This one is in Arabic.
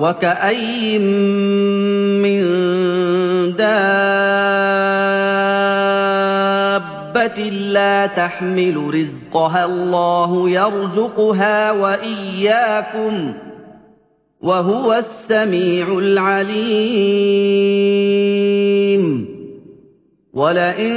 وَكَأَيِّن مِّن دَابَّةٍ لَّا تَحْمِلُ رِزْقَهَا اللَّهُ يَرْزُقُهَا وَإِيَّاكُمْ ۚ وَهُوَ السَّمِيعُ الْعَلِيمُ وَلَئِن